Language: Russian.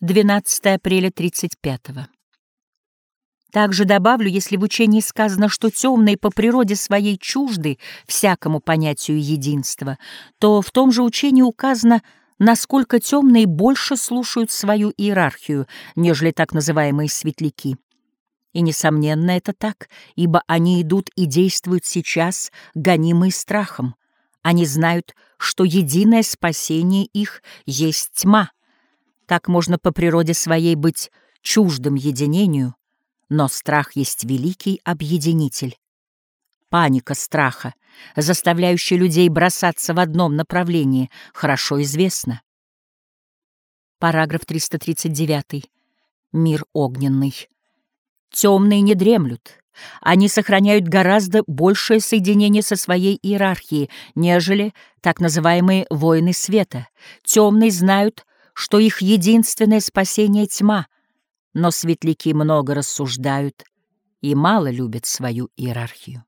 12 апреля 35 -го. Также добавлю, если в учении сказано, что темные по природе своей чужды всякому понятию единства, то в том же учении указано, насколько темные больше слушают свою иерархию, нежели так называемые светляки. И, несомненно, это так, ибо они идут и действуют сейчас, гонимые страхом. Они знают, что единое спасение их есть тьма. Так можно по природе своей быть чуждым единению, но страх есть великий объединитель. Паника страха, заставляющая людей бросаться в одном направлении, хорошо известна. Параграф 339. Мир огненный. Темные не дремлют. Они сохраняют гораздо большее соединение со своей иерархией, нежели так называемые воины света. Темные знают, что их единственное спасение — тьма, но светляки много рассуждают и мало любят свою иерархию.